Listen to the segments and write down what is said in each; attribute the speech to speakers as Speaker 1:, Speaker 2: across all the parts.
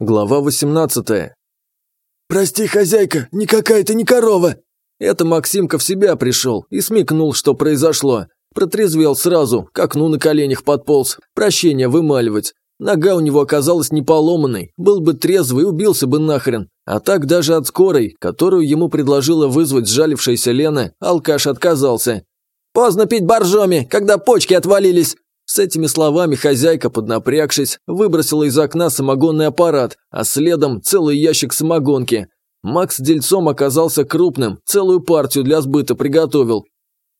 Speaker 1: Глава 18.
Speaker 2: «Прости, хозяйка, никакая ты не корова!»
Speaker 1: Это Максимка в себя пришел и смекнул, что произошло. Протрезвел сразу, к окну на коленях подполз, прощения вымаливать. Нога у него оказалась не поломанной, был бы трезвый, убился бы нахрен. А так даже от скорой, которую ему предложила вызвать сжалившаяся Лена, алкаш отказался. «Поздно пить боржоми, когда почки отвалились!» С этими словами хозяйка, поднапрягшись, выбросила из окна самогонный аппарат, а следом целый ящик самогонки. Макс дельцом оказался крупным, целую партию для сбыта приготовил.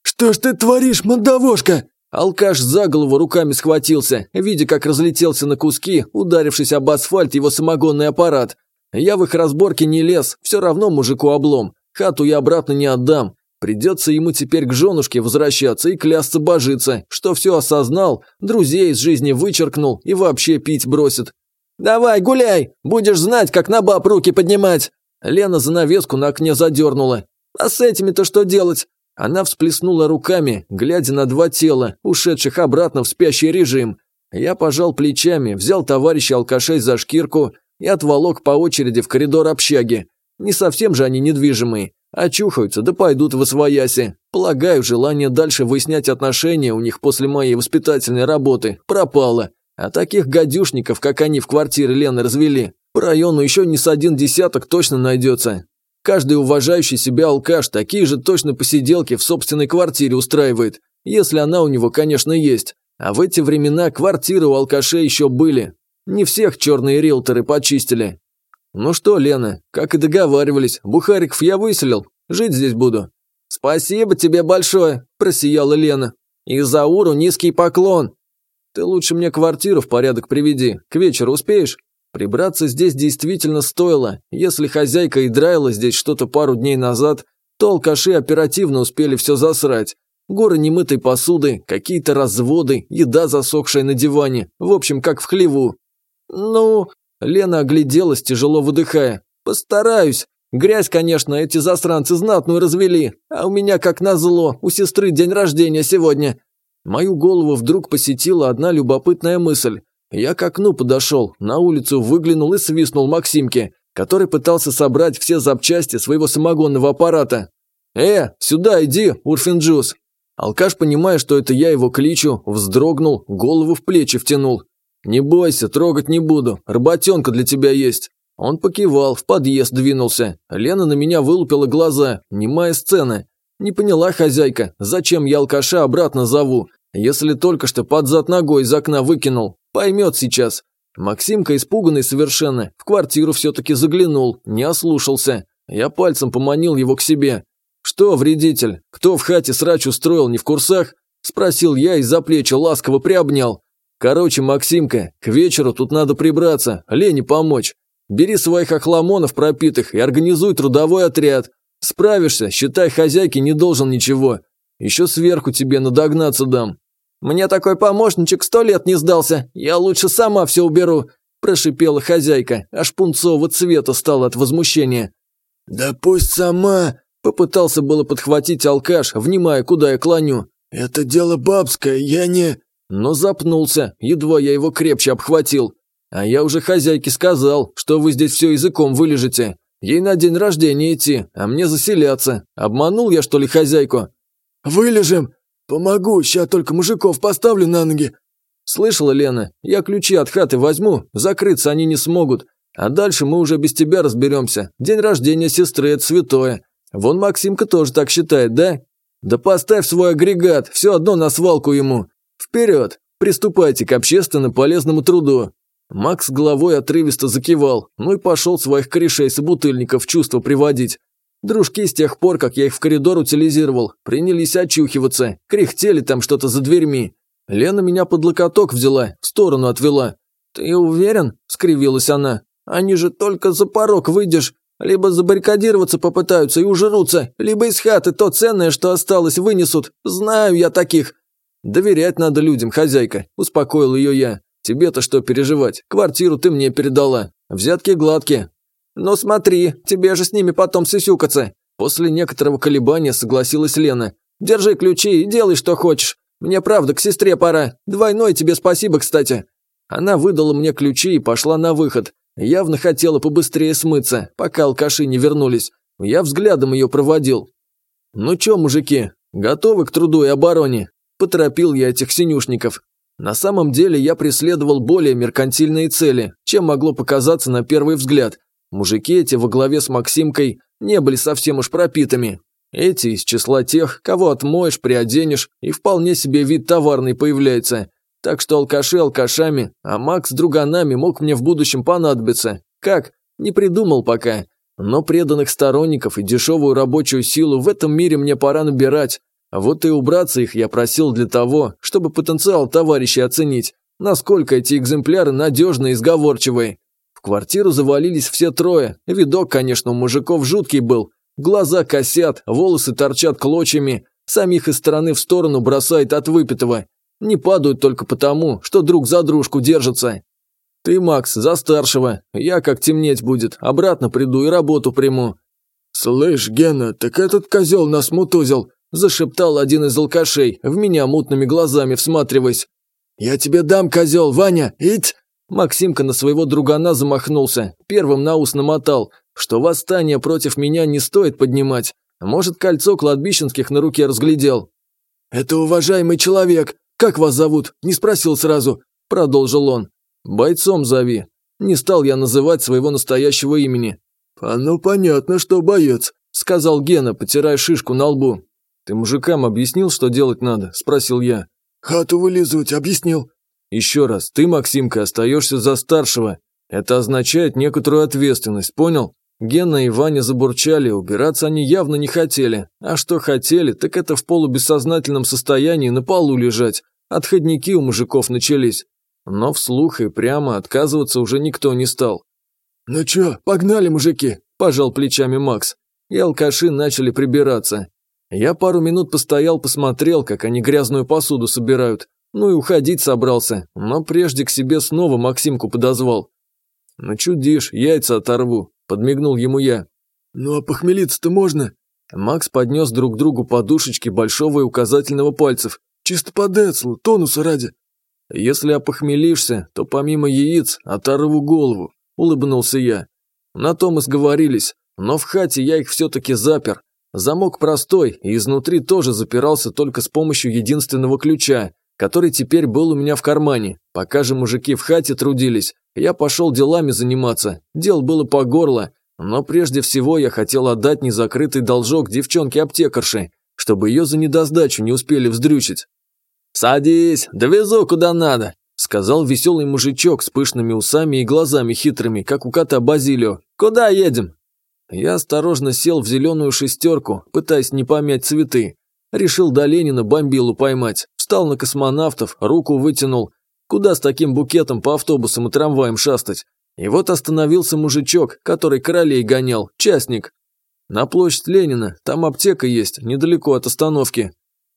Speaker 2: «Что ж ты творишь, мандавошка?»
Speaker 1: Алкаш за голову руками схватился, видя, как разлетелся на куски, ударившись об асфальт его самогонный аппарат. Я в их разборке не лез, все равно мужику облом. Хату я обратно не отдам. Придется ему теперь к женушке возвращаться и клясться божиться, что все осознал, друзей из жизни вычеркнул и вообще пить бросит. «Давай, гуляй! Будешь знать, как на баб руки поднимать!» Лена занавеску на окне задернула. «А с этими-то что делать?» Она всплеснула руками, глядя на два тела, ушедших обратно в спящий режим. Я пожал плечами, взял товарища алкашей за шкирку и отволок по очереди в коридор общаги. Не совсем же они недвижимые. Очухаются, да пойдут в освояси. Полагаю, желание дальше выяснять отношения у них после моей воспитательной работы пропало. А таких гадюшников, как они в квартире Лены развели, по району еще не с один десяток точно найдется. Каждый уважающий себя алкаш такие же точно посиделки в собственной квартире устраивает, если она у него, конечно, есть. А в эти времена квартиры у алкашей еще были. Не всех черные риэлторы почистили. Ну что, Лена, как и договаривались, Бухариков я выселил, жить здесь буду. Спасибо тебе большое, просияла Лена. И Зауру низкий поклон. Ты лучше мне квартиру в порядок приведи, к вечеру успеешь? Прибраться здесь действительно стоило. Если хозяйка и драила здесь что-то пару дней назад, то алкаши оперативно успели все засрать. Горы немытой посуды, какие-то разводы, еда, засохшая на диване. В общем, как в хлеву. «Ну...» Лена огляделась, тяжело выдыхая. «Постараюсь. Грязь, конечно, эти засранцы знатную развели. А у меня, как назло, у сестры день рождения сегодня». Мою голову вдруг посетила одна любопытная мысль. Я к окну подошел, на улицу выглянул и свистнул Максимке, который пытался собрать все запчасти своего самогонного аппарата. «Э, сюда иди, Урфинджус!» Алкаш, понимая, что это я его кличу, вздрогнул, голову в плечи втянул. «Не бойся, трогать не буду, работенка для тебя есть». Он покивал, в подъезд двинулся. Лена на меня вылупила глаза, немая сцена. Не поняла хозяйка, зачем я алкаша обратно зову, если только что под зад ногой из окна выкинул. Поймет сейчас. Максимка, испуганный совершенно, в квартиру все-таки заглянул, не ослушался. Я пальцем поманил его к себе. «Что, вредитель, кто в хате срач устроил, не в курсах?» Спросил я и за плечи ласково приобнял. «Короче, Максимка, к вечеру тут надо прибраться, Лене помочь. Бери своих охламонов пропитых и организуй трудовой отряд. Справишься, считай, хозяйке не должен ничего. Еще сверху тебе надогнаться дам. «Мне такой помощничек сто лет не сдался, я лучше сама все уберу», – прошипела хозяйка, аж пунцового цвета стала от возмущения.
Speaker 2: «Да пусть сама», – попытался было подхватить алкаш, внимая, куда я клоню. «Это дело бабское, я не...» Но запнулся, едва я его крепче обхватил. А я уже хозяйке сказал, что вы здесь все языком вылежите. Ей на день рождения идти, а мне заселяться. Обманул я, что ли, хозяйку?» «Вылежим!» «Помогу, сейчас только мужиков поставлю на ноги».
Speaker 1: «Слышала, Лена, я ключи от хаты возьму, закрыться они не смогут. А дальше мы уже без тебя разберемся. День рождения сестры – это святое. Вон Максимка тоже так считает, да? Да поставь свой агрегат, все одно на свалку ему. Вперед, приступайте к общественно полезному труду». Макс головой отрывисто закивал, ну и пошел своих корешей собутыльников в чувство приводить. Дружки с тех пор, как я их в коридор утилизировал, принялись очухиваться, кряхтели там что-то за дверьми. Лена меня под локоток взяла, в сторону отвела. «Ты уверен?» – скривилась она. «Они же только за порог выйдешь. Либо забаррикадироваться попытаются и ужрутся, либо из хаты то ценное, что осталось, вынесут. Знаю я таких». «Доверять надо людям, хозяйка», – успокоил ее я. «Тебе-то что переживать? Квартиру ты мне передала. Взятки гладкие, «Ну смотри, тебе же с ними потом сисюкаться!» После некоторого колебания согласилась Лена. «Держи ключи и делай, что хочешь. Мне правда к сестре пора. Двойное тебе спасибо, кстати». Она выдала мне ключи и пошла на выход. Явно хотела побыстрее смыться, пока алкаши не вернулись. Я взглядом ее проводил. «Ну чё, мужики, готовы к труду и обороне?» Поторопил я этих синюшников. На самом деле я преследовал более меркантильные цели, чем могло показаться на первый взгляд. Мужики эти во главе с Максимкой не были совсем уж пропитыми. Эти из числа тех, кого отмоешь, приоденешь, и вполне себе вид товарный появляется. Так что алкаши алкашами, а Макс друганами мог мне в будущем понадобиться. Как? Не придумал пока. Но преданных сторонников и дешевую рабочую силу в этом мире мне пора набирать. Вот и убраться их я просил для того, чтобы потенциал товарищей оценить, насколько эти экземпляры надежные и сговорчивые. В квартиру завалились все трое, видок, конечно, у мужиков жуткий был. Глаза косят, волосы торчат клочьями, самих из стороны в сторону бросает от выпитого. Не падают только потому, что друг за дружку держатся. Ты, Макс, за старшего, я как темнеть будет, обратно приду и работу приму.
Speaker 2: Слышь, Гена, так этот козел нас мутузил, Зашептал один из алкашей, в меня мутными глазами всматриваясь. «Я тебе дам, козел, Ваня, ить!»
Speaker 1: Максимка на своего другана замахнулся, первым на ус намотал, что восстание против меня не стоит поднимать. Может, кольцо кладбищенских на руке разглядел.
Speaker 2: «Это уважаемый человек. Как вас зовут?» Не спросил сразу. Продолжил он.
Speaker 1: «Бойцом зови». Не стал я называть своего настоящего имени.
Speaker 2: «А ну понятно, что боец», – сказал Гена, потирая шишку на лбу.
Speaker 1: «Ты мужикам объяснил, что делать надо?» – спросил я.
Speaker 2: «Хату вылизывать объяснил».
Speaker 1: «Еще раз, ты, Максимка, остаешься за старшего. Это означает некоторую ответственность, понял?» Гена и Ваня забурчали, убираться они явно не хотели. А что хотели, так это в полубессознательном состоянии на полу лежать. Отходники у мужиков начались. Но вслух и прямо отказываться уже никто не стал.
Speaker 2: «Ну чё, погнали, мужики!» – пожал плечами Макс.
Speaker 1: И алкаши начали прибираться. Я пару минут постоял, посмотрел, как они грязную посуду собирают. Ну и уходить собрался, но прежде к себе снова Максимку подозвал. «Ну чудишь, яйца оторву», – подмигнул ему я.
Speaker 2: «Ну а похмелиться-то можно?»
Speaker 1: Макс поднес друг другу подушечки большого и указательного пальцев.
Speaker 2: «Чисто по децлу, тонуса ради».
Speaker 1: «Если опохмелишься, то помимо яиц оторву голову», – улыбнулся я. На том и сговорились, но в хате я их все-таки запер, Замок простой, и изнутри тоже запирался только с помощью единственного ключа, который теперь был у меня в кармане. Пока же мужики в хате трудились, я пошел делами заниматься. Дел было по горло, но прежде всего я хотел отдать незакрытый должок девчонке-аптекарше, чтобы ее за недосдачу не успели вздрючить. «Садись, довезу куда надо», – сказал веселый мужичок с пышными усами и глазами хитрыми, как у кота Базилио. «Куда едем?» Я осторожно сел в зеленую шестерку, пытаясь не помять цветы. Решил до Ленина бомбилу поймать. Встал на космонавтов, руку вытянул. Куда с таким букетом по автобусам и трамваям шастать? И вот остановился мужичок, который королей гонял, частник. На площадь Ленина, там аптека есть, недалеко от остановки.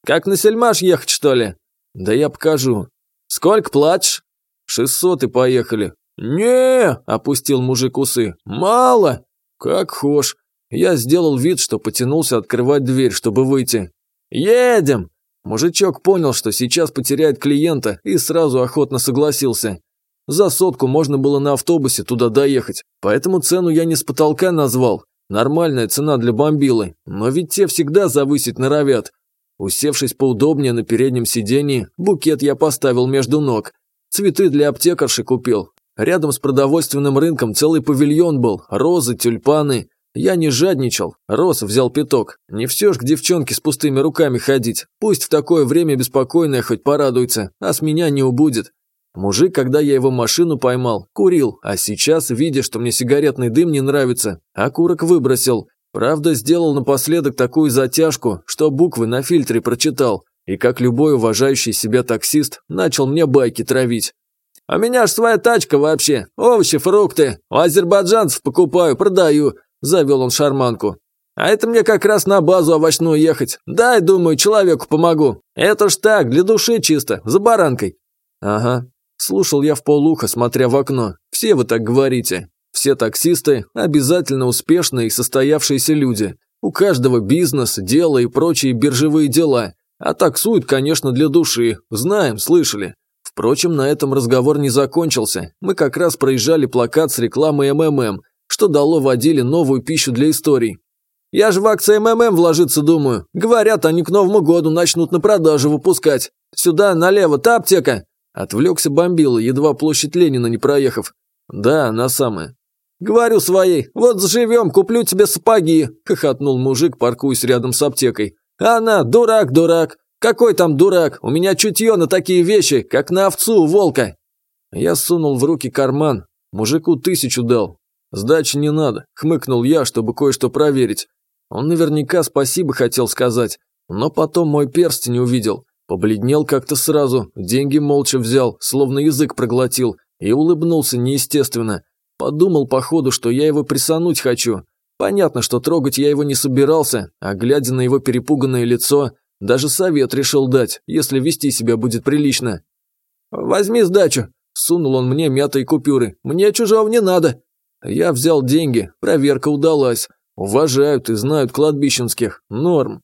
Speaker 1: Как на сельмаш ехать, что ли? Да я покажу. Сколько платишь? Шестьсот и поехали. не опустил мужик усы. «Мало!» «Как хошь!» Я сделал вид, что потянулся открывать дверь, чтобы выйти. «Едем!» Мужичок понял, что сейчас потеряет клиента, и сразу охотно согласился. За сотку можно было на автобусе туда доехать, поэтому цену я не с потолка назвал. Нормальная цена для бомбилы, но ведь те всегда завысить норовят. Усевшись поудобнее на переднем сидении, букет я поставил между ног. Цветы для аптекарши купил, Рядом с продовольственным рынком целый павильон был, розы, тюльпаны. Я не жадничал, роз взял пяток. Не все ж к девчонке с пустыми руками ходить. Пусть в такое время беспокойное хоть порадуется, а с меня не убудет. Мужик, когда я его машину поймал, курил, а сейчас, видя, что мне сигаретный дым не нравится, окурок выбросил. Правда, сделал напоследок такую затяжку, что буквы на фильтре прочитал, и как любой уважающий себя таксист, начал мне байки травить. «А меня ж своя тачка вообще. Овощи, фрукты. У азербайджанцев покупаю, продаю», – завел он шарманку. «А это мне как раз на базу овощную ехать. Дай, думаю, человеку помогу. Это ж так, для души чисто, за баранкой». «Ага». Слушал я в полухо, смотря в окно. Все вы так говорите. Все таксисты – обязательно успешные и состоявшиеся люди. У каждого бизнес, дело и прочие биржевые дела. А таксуют, конечно, для души. Знаем, слышали. Впрочем, на этом разговор не закончился. Мы как раз проезжали плакат с рекламой МММ, что дало водили новую пищу для историй. «Я же в акции МММ вложиться думаю. Говорят, они к Новому году начнут на продажу выпускать. Сюда, налево, та аптека!» Отвлекся бомбила, едва площадь Ленина не проехав. «Да, на самое». «Говорю своей, вот заживем, куплю тебе сапоги», – хохотнул мужик, паркуясь рядом с аптекой. «Она, дурак, дурак. Какой там дурак? У меня чутье на такие вещи, как на овцу у волка». Я сунул в руки карман. Мужику тысячу дал. «Сдачи не надо», – хмыкнул я, чтобы кое-что проверить. Он наверняка спасибо хотел сказать, но потом мой перстень увидел. Побледнел как-то сразу, деньги молча взял, словно язык проглотил, и улыбнулся неестественно. Подумал, походу, что я его присануть хочу. Понятно, что трогать я его не собирался, а глядя на его перепуганное лицо, даже совет решил дать, если вести себя будет прилично. «Возьми сдачу», – сунул он мне мятые купюры. «Мне чужого не надо». Я взял деньги, проверка удалась. Уважают и знают кладбищенских. Норм.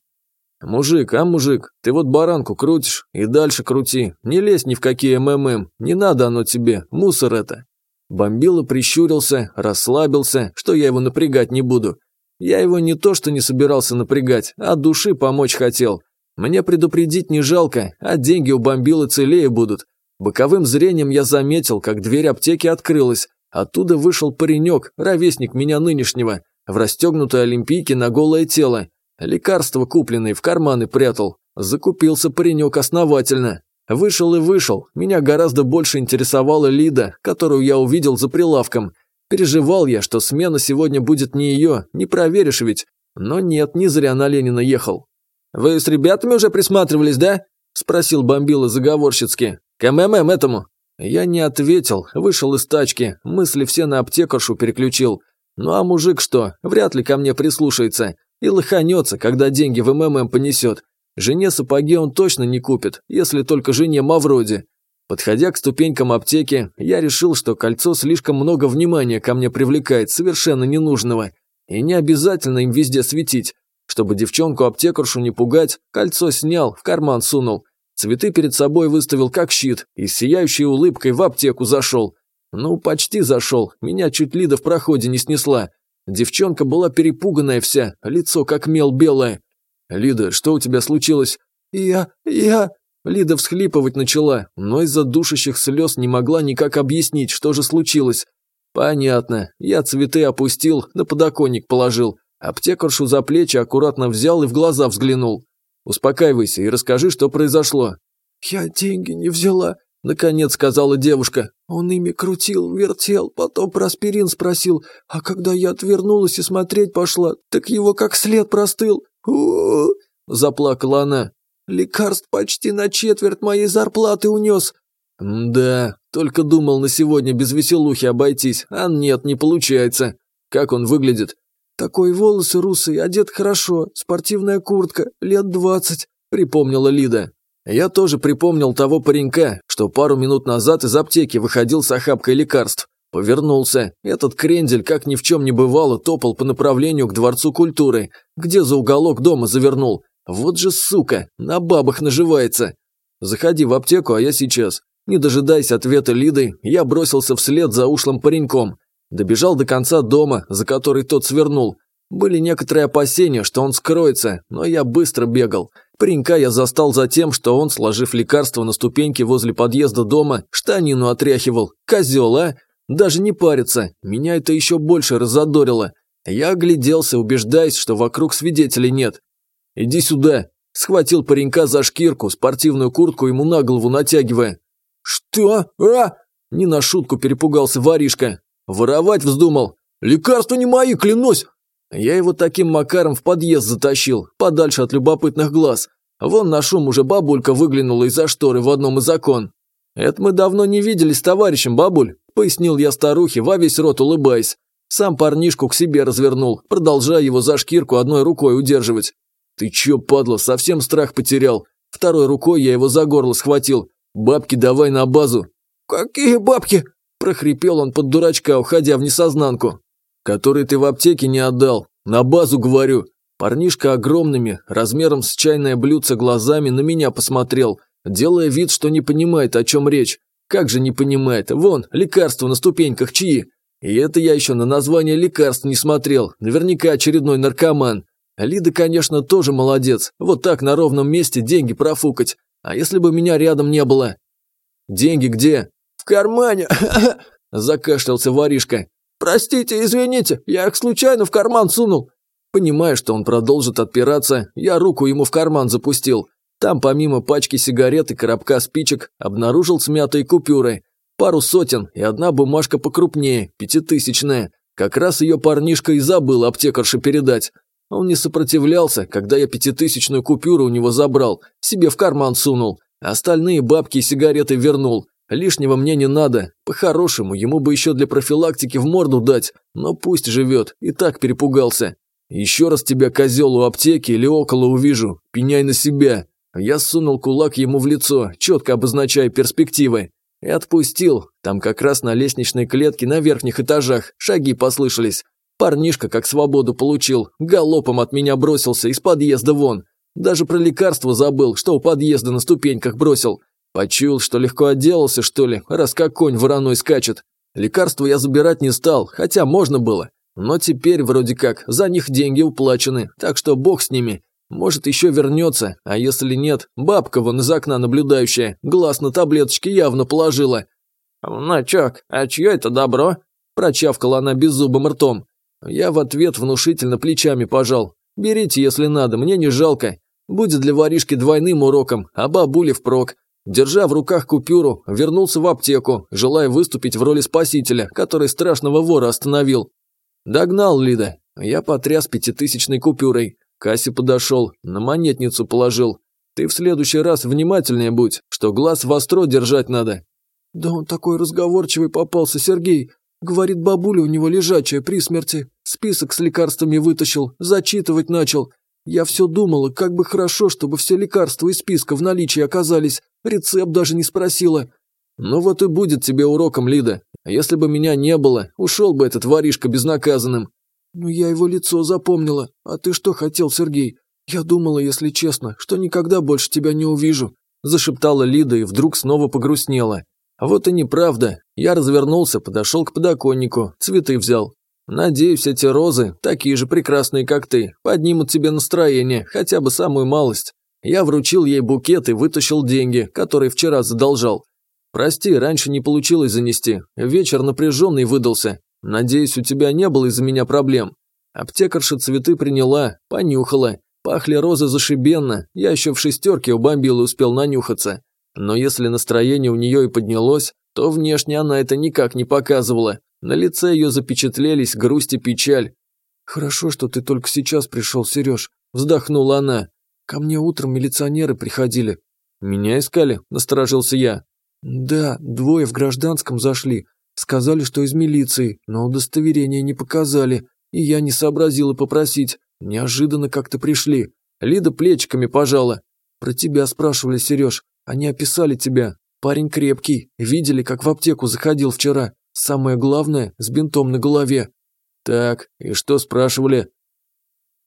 Speaker 1: «Мужик, а мужик, ты вот баранку крутишь и дальше крути. Не лезь ни в какие МММ, не надо оно тебе, мусор это». Бомбила прищурился, расслабился, что я его напрягать не буду. Я его не то что не собирался напрягать, а души помочь хотел. Мне предупредить не жалко, а деньги у бомбилы целее будут. Боковым зрением я заметил, как дверь аптеки открылась. Оттуда вышел паренек, ровесник меня нынешнего, в расстегнутой олимпийке на голое тело. Лекарства купленные в карманы прятал. Закупился паренек основательно. Вышел и вышел. Меня гораздо больше интересовала Лида, которую я увидел за прилавком. Переживал я, что смена сегодня будет не ее, не проверишь ведь. Но нет, не зря на Ленина ехал. «Вы с ребятами уже присматривались, да?» – спросил бомбила заговорщицки. «К МММ этому?» Я не ответил, вышел из тачки, мысли все на аптекаршу переключил. Ну а мужик что, вряд ли ко мне прислушается. И лоханется, когда деньги в МММ понесет. Жене сапоги он точно не купит, если только жене Мавроди. Подходя к ступенькам аптеки, я решил, что кольцо слишком много внимания ко мне привлекает, совершенно ненужного. И не обязательно им везде светить. Чтобы девчонку-аптекаршу не пугать, кольцо снял, в карман сунул. Цветы перед собой выставил как щит и с сияющей улыбкой в аптеку зашел. Ну, почти зашел, меня чуть Лида в проходе не снесла. Девчонка была перепуганная вся, лицо как мел белое. «Лида, что у тебя случилось?» «Я... я...» Лида всхлипывать начала, но из-за душащих слез не могла никак объяснить, что же случилось. «Понятно. Я цветы опустил, на подоконник положил. Аптекаршу за плечи аккуратно взял и в глаза взглянул. Успокаивайся и расскажи, что произошло».
Speaker 2: «Я деньги не взяла», – наконец сказала девушка. Он ими крутил, вертел, потом про аспирин спросил, а когда я отвернулась и смотреть пошла, так его как след простыл. заплакала она. Лекарств почти на четверть моей зарплаты унес.
Speaker 1: Да, только думал на сегодня без веселухи обойтись, а нет, не получается. Как он выглядит?
Speaker 2: Такой волосы русые, одет хорошо, спортивная куртка, лет двадцать, припомнила Лида.
Speaker 1: Я тоже припомнил того паренька, что пару минут назад из аптеки выходил с охапкой лекарств. Повернулся. Этот крендель, как ни в чем не бывало, топал по направлению к Дворцу культуры, где за уголок дома завернул. Вот же сука, на бабах наживается. Заходи в аптеку, а я сейчас. Не дожидаясь ответа Лиды, я бросился вслед за ушлым пареньком. Добежал до конца дома, за который тот свернул. Были некоторые опасения, что он скроется, но я быстро бегал. Паренька я застал за тем, что он, сложив лекарство на ступеньке возле подъезда дома, штанину отряхивал. Козел, а? Даже не парится. Меня это еще больше разодорило. Я огляделся, убеждаясь, что вокруг свидетелей нет. «Иди сюда!» Схватил паренька за шкирку, спортивную куртку ему на голову натягивая. «Что? А?» Не на шутку перепугался воришка. Воровать вздумал. «Лекарства не мои, клянусь! Я его таким макаром в подъезд затащил, подальше от любопытных глаз. Вон на шум уже бабулька выглянула из-за шторы в одном из окон. «Это мы давно не виделись с товарищем, бабуль», – пояснил я старухе, во весь рот улыбаясь. Сам парнишку к себе развернул, продолжая его за шкирку одной рукой удерживать. «Ты чё, падла, совсем страх потерял?» Второй рукой я его за горло схватил. «Бабки давай на базу».
Speaker 2: «Какие бабки?» – прохрипел он под дурачка, уходя в несознанку
Speaker 1: который ты в аптеке не отдал. На базу, говорю. Парнишка огромными, размером с чайное блюдце глазами на меня посмотрел, делая вид, что не понимает, о чем речь. Как же не понимает? Вон, лекарства на ступеньках чьи? И это я еще на название лекарств не смотрел. Наверняка очередной наркоман. Лида, конечно, тоже молодец. Вот так на ровном месте деньги профукать. А если бы меня рядом не было? Деньги где?
Speaker 2: Кармане.
Speaker 1: Закашлялся воришка.
Speaker 2: Простите, извините, я их случайно в карман сунул.
Speaker 1: Понимая, что он продолжит отпираться, я руку ему в карман запустил. Там помимо пачки сигарет и коробка спичек обнаружил смятые купюры. Пару сотен и одна бумажка покрупнее, пятитысячная. Как раз ее парнишка и забыл аптекарше передать. Он не сопротивлялся, когда я пятитысячную купюру у него забрал, себе в карман сунул. Остальные бабки и сигареты вернул. Лишнего мне не надо. По-хорошему, ему бы еще для профилактики в морду дать. Но пусть живет, и так перепугался. Еще раз тебя, козел, у аптеки или около увижу. Пеняй на себя. Я сунул кулак ему в лицо, четко обозначая перспективы. И отпустил. Там как раз на лестничной клетке на верхних этажах шаги послышались. Парнишка как свободу получил, галопом от меня бросился из подъезда вон. Даже про лекарство забыл, что у подъезда на ступеньках бросил. Почуял, что легко отделался, что ли, раз как конь вороной скачет. Лекарство я забирать не стал, хотя можно было. Но теперь вроде как за них деньги уплачены, так что бог с ними. Может, еще вернется, а если нет, бабка вон из окна наблюдающая, глаз на таблеточки явно положила.
Speaker 2: «Внучок, а чье это добро?»
Speaker 1: Прочавкала она беззубым ртом. Я в ответ внушительно плечами пожал. «Берите, если надо, мне не жалко. Будет для воришки двойным уроком, а бабуле впрок. Держа в руках купюру, вернулся в аптеку, желая выступить в роли спасителя, который страшного вора остановил. Догнал Лида. Я потряс пятитысячной купюрой. Касси подошел, на монетницу положил. Ты в следующий раз внимательнее будь, что глаз востро держать надо.
Speaker 2: Да он такой разговорчивый попался, Сергей. Говорит, бабуля у него лежачая при смерти. Список с лекарствами вытащил, зачитывать начал. Я все думала, как бы хорошо, чтобы все лекарства из списка в наличии оказались. Рецепт даже не спросила.
Speaker 1: Ну вот и будет тебе уроком, Лида. Если бы меня не было, ушел бы этот воришка безнаказанным.
Speaker 2: Ну я его лицо запомнила. А ты что хотел, Сергей? Я думала, если честно, что никогда больше тебя не увижу.
Speaker 1: Зашептала Лида и вдруг снова погрустнела. Вот и неправда. Я развернулся, подошел к подоконнику, цветы взял. Надеюсь, эти розы, такие же прекрасные, как ты, поднимут тебе настроение, хотя бы самую малость. Я вручил ей букет и вытащил деньги, которые вчера задолжал. Прости, раньше не получилось занести. Вечер напряженный выдался. Надеюсь, у тебя не было из-за меня проблем. Аптекарша цветы приняла, понюхала. Пахли розы зашибенно, я еще в шестерке у бомбилы успел нанюхаться. Но если настроение у нее и поднялось, то внешне она это никак не показывала. На лице ее запечатлелись грусть и печаль.
Speaker 2: «Хорошо, что ты только сейчас пришел, Сереж», – вздохнула она. «Ко мне утром милиционеры приходили».
Speaker 1: «Меня искали?» – насторожился я.
Speaker 2: «Да, двое в гражданском зашли. Сказали, что из милиции, но удостоверения не показали. И я не сообразила попросить. Неожиданно как-то пришли. Лида плечиками пожала. Про тебя спрашивали, Сереж. Они описали тебя. Парень крепкий. Видели, как в аптеку заходил вчера. Самое главное, с бинтом на голове.
Speaker 1: Так, и что спрашивали?